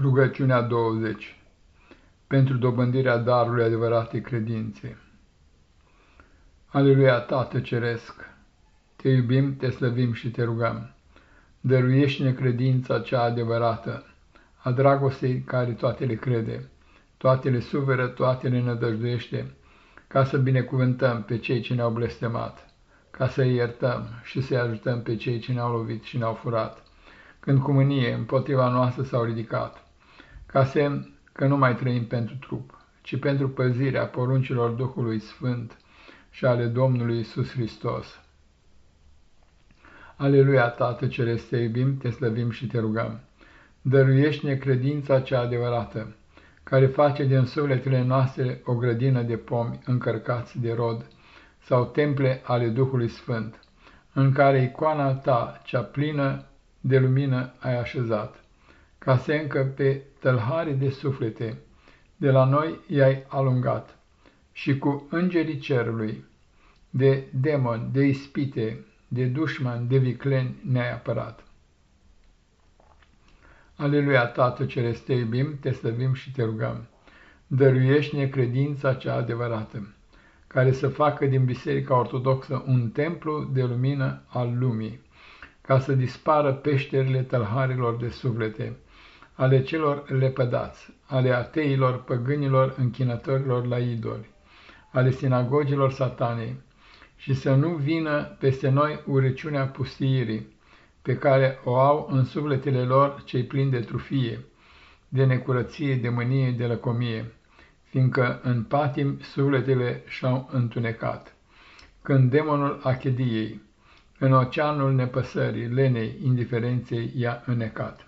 Rugăciunea 20 Pentru dobândirea darului adevăratei credințe Aleluia, Tată Ceresc! Te iubim, te slăvim și te rugăm. Dăruiește-ne credința cea adevărată, a dragostei care toate le crede, toate le suveră, toate le nădăjduiește, ca să binecuvântăm pe cei ce ne-au blestemat, ca să-i iertăm și să-i ajutăm pe cei ce ne-au lovit și ne-au furat, când cu mânie împotriva noastră s-au ridicat ca semn că nu mai trăim pentru trup, ci pentru păzirea poruncilor Duhului Sfânt și ale Domnului Isus Hristos. Aleluia, Tată Celeste, te iubim, te slăvim și te rugăm. Dăruiește-ne credința cea adevărată, care face din sufletele noastre o grădină de pomi încărcați de rod, sau temple ale Duhului Sfânt, în care icoana ta, cea plină de lumină, ai așezat ca se încă pe tălhare de suflete, de la noi i-ai alungat, și cu îngerii cerului, de demon, de ispite, de dușman, de vicleni ne-ai apărat. Aleluia, Tată Ceresc, te iubim, te slăvim și te rugăm. Dăruiește-ne credința cea adevărată, care să facă din Biserica Ortodoxă un templu de lumină al lumii, ca să dispară peșterile tălharilor de suflete, ale celor lepădați, ale ateilor, păgânilor, închinătorilor la idoli, ale sinagogilor satanei, și să nu vină peste noi urăciunea pustiirii, pe care o au în sufletele lor cei plini de trufie, de necurăție, de mânie, de lăcomie, fiindcă în patim sufletele și-au întunecat. Când demonul achediei, în oceanul nepăsării, lenei, indiferenței i-a înecat.